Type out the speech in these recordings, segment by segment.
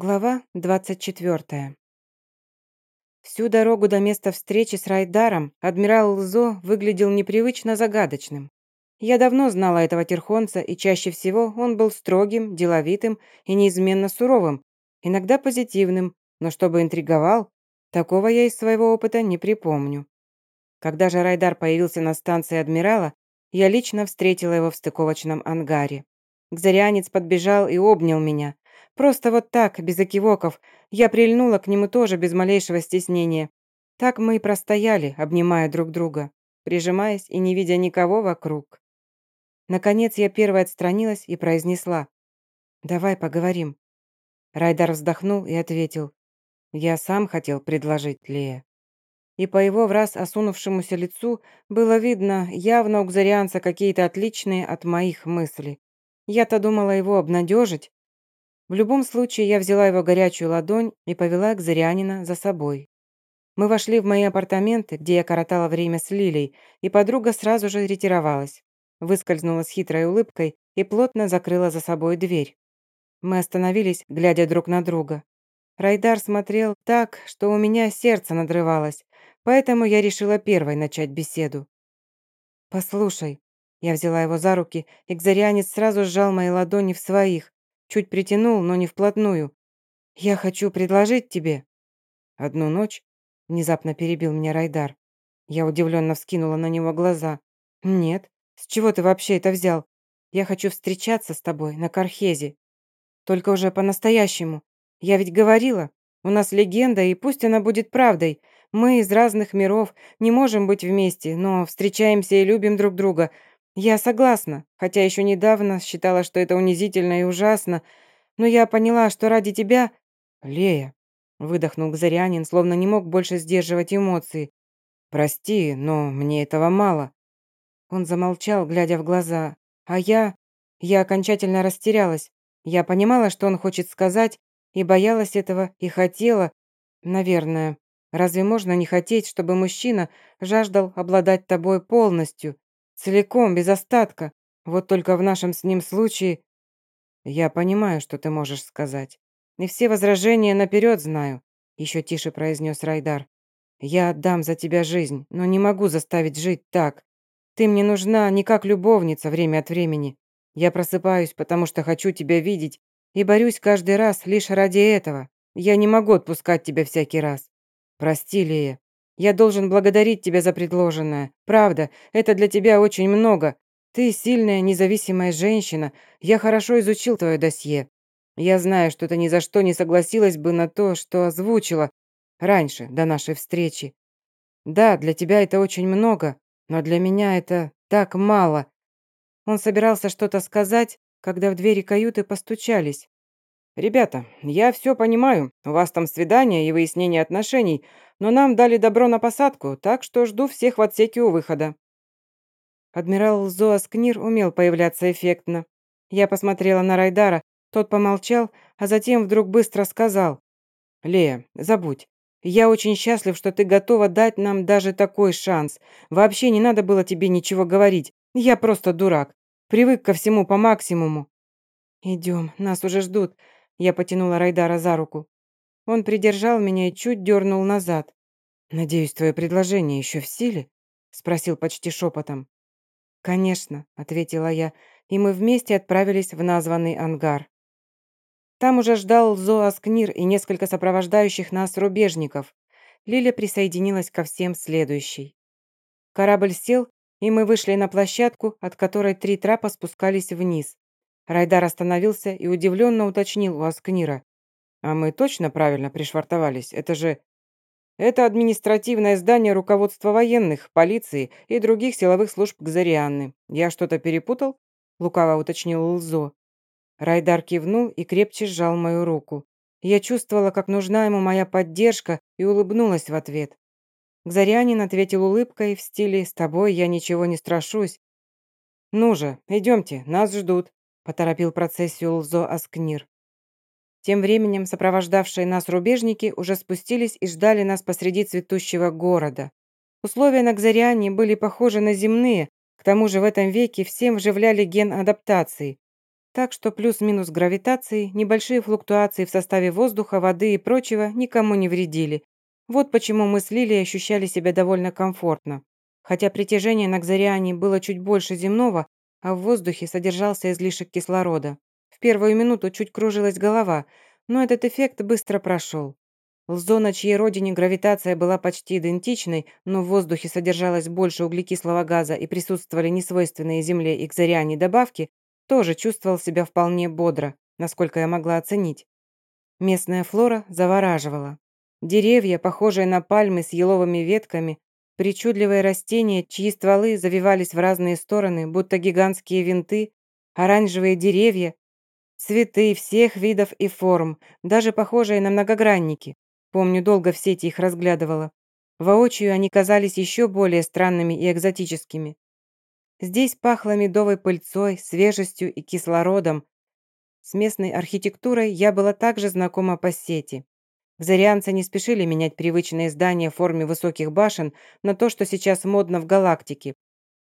Глава 24. Всю дорогу до места встречи с Райдаром адмирал Лзо выглядел непривычно загадочным. Я давно знала этого терхонца, и чаще всего он был строгим, деловитым и неизменно суровым, иногда позитивным, но чтобы интриговал, такого я из своего опыта не припомню. Когда же Райдар появился на станции адмирала, я лично встретила его в стыковочном ангаре. Гзарианец подбежал и обнял меня – Просто вот так, без окивоков. Я прильнула к нему тоже без малейшего стеснения. Так мы и простояли, обнимая друг друга, прижимаясь и не видя никого вокруг. Наконец я первой отстранилась и произнесла. «Давай поговорим». Райдар вздохнул и ответил. «Я сам хотел предложить Лея». И по его в раз осунувшемуся лицу было видно, явно у Кзарианца какие-то отличные от моих мыслей. Я-то думала его обнадежить, в любом случае, я взяла его горячую ладонь и повела к Зырянина за собой. Мы вошли в мои апартаменты, где я коротала время с Лилей, и подруга сразу же ретировалась. Выскользнула с хитрой улыбкой и плотно закрыла за собой дверь. Мы остановились, глядя друг на друга. Райдар смотрел так, что у меня сердце надрывалось, поэтому я решила первой начать беседу. «Послушай», я взяла его за руки, и Кзарянец сразу сжал мои ладони в своих, Чуть притянул, но не вплотную. «Я хочу предложить тебе...» «Одну ночь?» Внезапно перебил меня Райдар. Я удивленно вскинула на него глаза. «Нет, с чего ты вообще это взял? Я хочу встречаться с тобой на Кархезе. Только уже по-настоящему. Я ведь говорила, у нас легенда, и пусть она будет правдой. Мы из разных миров, не можем быть вместе, но встречаемся и любим друг друга. Я согласна, хотя еще недавно считала, что это унизительно и ужасно, но я поняла, что ради тебя... Лея, выдохнул Гзарянин, словно не мог больше сдерживать эмоции. Прости, но мне этого мало. Он замолчал, глядя в глаза, а я... Я окончательно растерялась. Я понимала, что он хочет сказать, и боялась этого, и хотела, наверное. Разве можно не хотеть, чтобы мужчина жаждал обладать тобой полностью? Целиком, без остатка. Вот только в нашем с ним случае... Я понимаю, что ты можешь сказать. И все возражения наперед знаю, еще тише произнес Райдар. Я отдам за тебя жизнь, но не могу заставить жить так. Ты мне нужна не как любовница время от времени. Я просыпаюсь, потому что хочу тебя видеть, и борюсь каждый раз лишь ради этого. Я не могу отпускать тебя всякий раз. Прости, Лея, я должен благодарить тебя за предложенное. Правда, это для тебя очень много. Ты сильная, независимая женщина. Я хорошо изучил твое досье. Я знаю, что ты ни за что не согласилась бы на то, что озвучила раньше, до нашей встречи. Да, для тебя это очень много, но для меня это так мало. Он собирался что-то сказать, когда в двери каюты постучались. «Ребята, я все понимаю. У вас там свидание и выяснение отношений, но нам дали добро на посадку, так что жду всех в отсеке у выхода». Адмирал Зоаскнир умел появляться эффектно. Я посмотрела на Райдара, тот помолчал, а затем вдруг быстро сказал. «Лея, забудь. Я очень счастлив, что ты готова дать нам даже такой шанс. Вообще не надо было тебе ничего говорить. Я просто дурак. Привык ко всему по максимуму». «Идем, нас уже ждут. Я потянула Райдара за руку. Он придержал меня и чуть дернул назад. «Надеюсь, твое предложение еще в силе?» Спросил почти шепотом. «Конечно», — ответила я, и мы вместе отправились в названный ангар. Там уже ждал Зоаскнир и несколько сопровождающих нас рубежников. Лиля присоединилась ко всем следующей. Корабль сел, и мы вышли на площадку, от которой три трапа спускались вниз. Райдар остановился и удивленно уточнил у Аскнира. «А мы точно правильно пришвартовались? Это же...» «Это административное здание руководства военных, полиции и других силовых служб Кзарианны. Я что-то перепутал?» Лукаво уточнил Лзо. Райдар кивнул и крепче сжал мою руку. Я чувствовала, как нужна ему моя поддержка, и улыбнулась в ответ. Кзарианин ответил улыбкой в стиле «С тобой я ничего не страшусь». «Ну же, идемте, нас ждут», поторопил процессию Лзо Аскнир. Тем временем сопровождавшие нас рубежники уже спустились и ждали нас посреди цветущего города. Условия на Кзариане были похожи на земные, к тому же в этом веке всем вживляли ген адаптации. Так что плюс-минус гравитации, небольшие флуктуации в составе воздуха, воды и прочего никому не вредили. Вот почему мы с Лилией ощущали себя довольно комфортно. Хотя притяжение на Кзариане было чуть больше земного, а в воздухе содержался излишек кислорода. В первую минуту чуть кружилась голова, но этот эффект быстро прошел. Лзо, на чьей родине гравитация была почти идентичной, но в воздухе содержалось больше углекислого газа и присутствовали несвойственные Земле и Кзариане добавки, тоже чувствовал себя вполне бодро, насколько я могла оценить. Местная флора завораживала. Деревья, похожие на пальмы с еловыми ветками, причудливые растения, чьи стволы завивались в разные стороны, будто гигантские винты, оранжевые деревья, цветы всех видов и форм, даже похожие на многогранники. Помню, долго в сети их разглядывала. Воочию они казались еще более странными и экзотическими. Здесь пахло медовой пыльцой, свежестью и кислородом. С местной архитектурой я была также знакома по сети. Зарианцы не спешили менять привычные здания в форме высоких башен на то, что сейчас модно в галактике.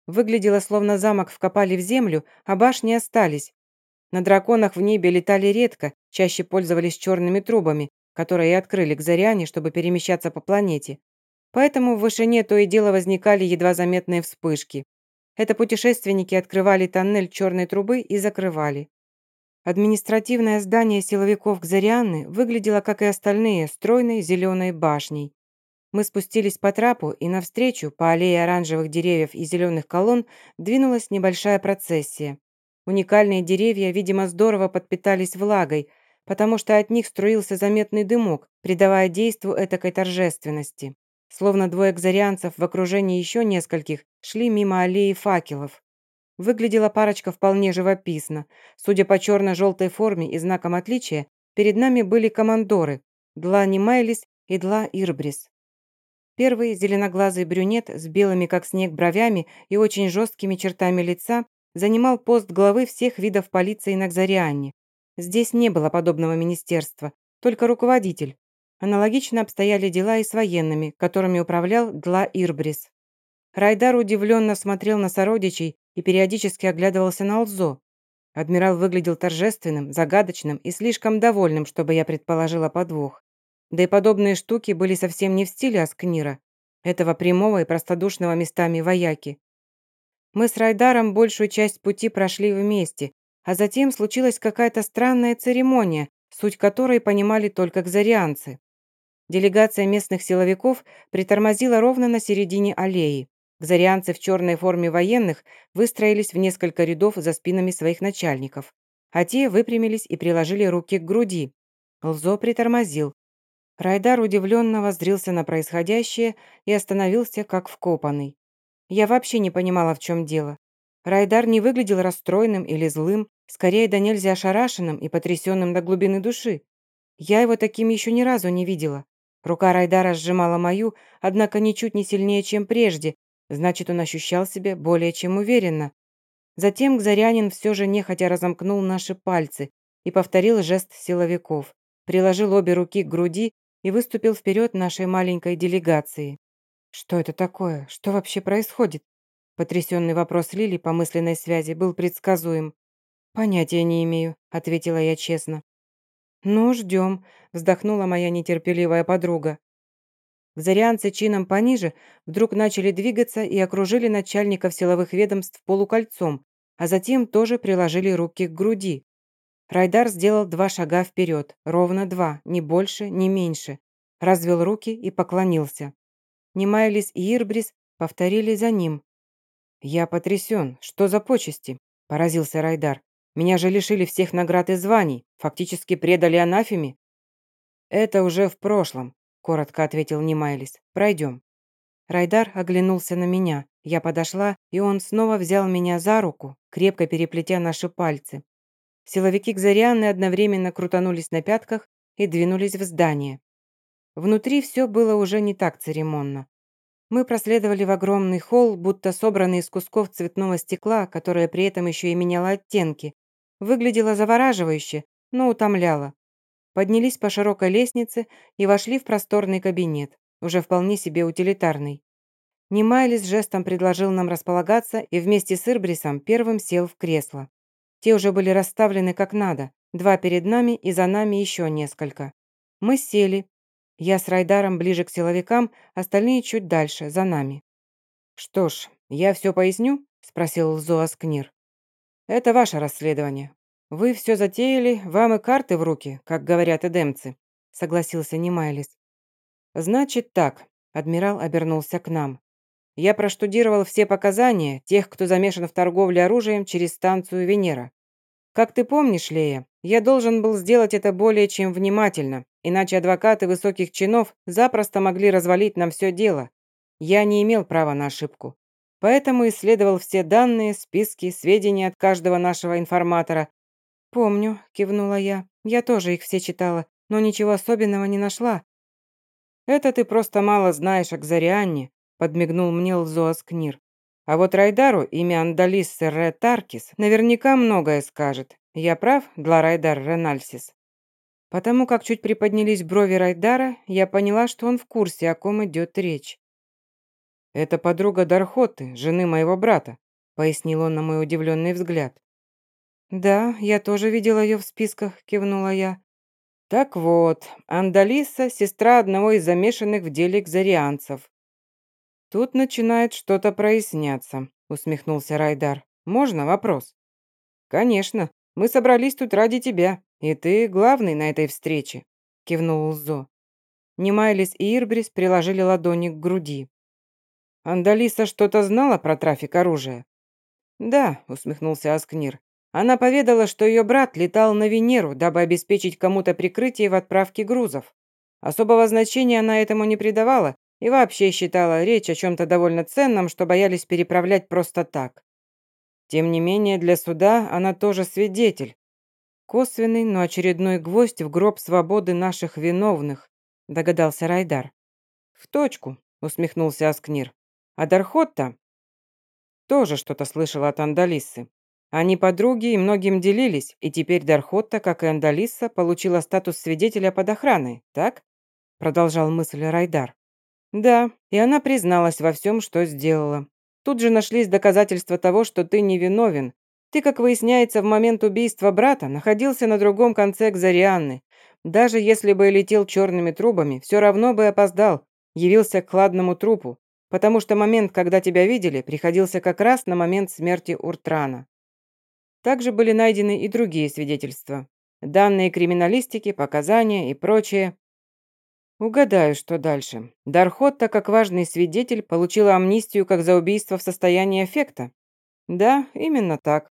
Выглядело, словно замок вкопали в землю, а башни остались. На драконах в небе летали редко, чаще пользовались черными трубами, которые и открыли к Зариане, чтобы перемещаться по планете. Поэтому в вышине то и дело возникали едва заметные вспышки. Это путешественники открывали тоннель черной трубы и закрывали. Административное здание силовиков Кзарианны выглядело, как и остальные, стройной зеленой башней. Мы спустились по трапу, и навстречу, по аллее оранжевых деревьев и зеленых колонн, двинулась небольшая процессия. Уникальные деревья, видимо, здорово подпитались влагой, потому что от них струился заметный дымок, придавая действу этакой торжественности. Словно двое кзарианцев в окружении еще нескольких шли мимо аллеи факелов. Выглядела парочка вполне живописно. Судя по черно-желтой форме и знакам отличия, перед нами были командоры Дла Нимайлис и Дла Ирбрис. Первый, зеленоглазый брюнет с белыми как снег бровями и очень жесткими чертами лица, занимал пост главы всех видов полиции на Кзарианне. Здесь не было подобного министерства, только руководитель, Аналогично обстояли дела и с военными, которыми управлял Дла Ирбрис. Райдар удивленно смотрел на сородичей и периодически оглядывался на Алзо. Адмирал выглядел торжественным, загадочным и слишком довольным, чтобы я предположила подвох. Да и подобные штуки были совсем не в стиле Аскнира, этого прямого и простодушного местами вояки. Мы с Райдаром большую часть пути прошли вместе, а затем случилась какая-то странная церемония, суть которой понимали только кзарианцы. Делегация местных силовиков притормозила ровно на середине аллеи. Кзарианцы в черной форме военных выстроились в несколько рядов за спинами своих начальников, а те выпрямились и приложили руки к груди. Лзо притормозил. Райдар удивленно воздрился на происходящее и остановился как вкопанный. Я вообще не понимала, в чем дело. Райдар не выглядел расстроенным или злым, скорее да нельзя ошарашенным и потрясенным до глубины души. Я его таким еще ни разу не видела. Рука Райдара сжимала мою, однако ничуть не сильнее, чем прежде, значит, он ощущал себя более чем уверенно. Затем Гзарянин все же нехотя разомкнул наши пальцы и повторил жест силовиков, приложил обе руки к груди и выступил вперед нашей маленькой делегации. «Что это такое? Что вообще происходит?» Потрясенный вопрос Лили по мысленной связи был предсказуем. «Понятия не имею», — ответила я честно. «Ну, ждем», – вздохнула моя нетерпеливая подруга. Зарианцы чином пониже вдруг начали двигаться и окружили начальников силовых ведомств полукольцом, а затем тоже приложили руки к груди. Райдар сделал два шага вперед, ровно два, ни больше, ни меньше. Развел руки и поклонился. Немайлис и Ирбрис повторили за ним. «Я потрясен. Что за почести?» – поразился Райдар. Меня же лишили всех наград и званий, фактически предали анафеме». «Это уже в прошлом», – коротко ответил Немайлис. «Пройдем». Райдар оглянулся на меня. Я подошла, и он снова взял меня за руку, крепко переплетя наши пальцы. Силовики Кзарианы одновременно крутанулись на пятках и двинулись в здание. Внутри все было уже не так церемонно. Мы проследовали в огромный холл, будто собранный из кусков цветного стекла, которое при этом еще и меняло оттенки, Выглядело завораживающе, но утомляло. Поднялись по широкой лестнице и вошли в просторный кабинет, уже вполне себе утилитарный. Немайлис жестом предложил нам располагаться и вместе с Ирбрисом первым сел в кресло. Те уже были расставлены как надо. Два перед нами и за нами еще несколько. Мы сели. Я с Райдаром ближе к силовикам, остальные чуть дальше, за нами. «Что ж, я все поясню?» – спросил Зоаскнир. «Это ваше расследование. Вы все затеяли, вам и карты в руки, как говорят эдемцы», – согласился Немайлис. «Значит так», – адмирал обернулся к нам. «Я проштудировал все показания тех, кто замешан в торговле оружием через станцию Венера. Как ты помнишь, Лея, я должен был сделать это более чем внимательно, иначе адвокаты высоких чинов запросто могли развалить нам все дело. Я не имел права на ошибку. Поэтому исследовал все данные, списки, сведения от каждого нашего информатора. «Помню», — кивнула я. «Я тоже их все читала, но ничего особенного не нашла». «Это ты просто мало знаешь о Кзарианне», — подмигнул мне Лзоас Книр. «А вот Райдару имя Андалис Ре Таркис наверняка многое скажет. Я прав, для Райдар Ренальсис?» Потому как чуть приподнялись брови Райдара, я поняла, что он в курсе, о ком идет речь. «Это подруга Дархоты, жены моего брата», пояснил он на мой удивленный взгляд. «Да, я тоже видела ее в списках», кивнула я. «Так вот, Андалиса – сестра одного из замешанных в деле кзарианцев». «Тут начинает что-то проясняться», усмехнулся Райдар. «Можно вопрос?» «Конечно. Мы собрались тут ради тебя, и ты главный на этой встрече», — кивнул Зо. Немайлис и Ирбрис приложили ладони к груди. «Андалиса что-то знала про трафик оружия?» «Да», — усмехнулся Аскнир. «Она поведала, что ее брат летал на Венеру, дабы обеспечить кому-то прикрытие в отправке грузов. Особого значения она этому не придавала и вообще считала речь о чем-то довольно ценном, что боялись переправлять просто так. Тем не менее, для суда она тоже свидетель. Косвенный, но очередной гвоздь в гроб свободы наших виновных, догадался Райдар. В точку, усмехнулся Аскнир. А Дархотта тоже что-то слышала от Андалисы. Они подруги и многим делились, и теперь Дархотта, как и Андалиса, получила статус свидетеля под охраной, так? Продолжал мысль Райдар. Да, и она призналась во всем, что сделала. Тут же нашлись доказательства того, что ты невиновен. Ты, как выясняется, в момент убийства брата находился на другом конце Кзарианны. Даже если бы летел черными трубами, все равно бы опоздал, явился к хладному трупу, потому что момент, когда тебя видели, приходился как раз на момент смерти Уртрана. Также были найдены и другие свидетельства. Данные криминалистики, показания и прочее. Угадаю, что дальше. Дархотта, как важный свидетель, получила амнистию как за убийство в состоянии эффекта. Да, именно так.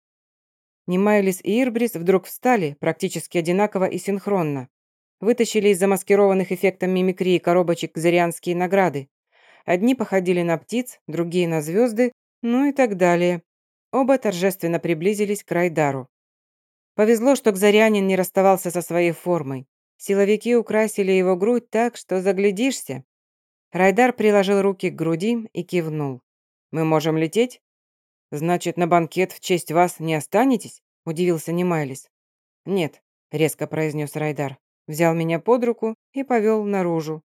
Немайлис и Ирбрис вдруг встали, практически одинаково и синхронно. Вытащили из замаскированных эффектом мимикрии коробочек зарианские награды. Одни походили на птиц, другие на звезды, ну и так далее. Оба торжественно приблизились к Райдару. Повезло, что Кзарянин не расставался со своей формой. Силовики украсили его грудь так, что заглядишься. Райдар приложил руки к груди и кивнул. «Мы можем лететь?» «Значит, на банкет в честь вас не останетесь?» – удивился Немайлис. «Нет», – резко произнес Райдар. Взял меня под руку и повел наружу.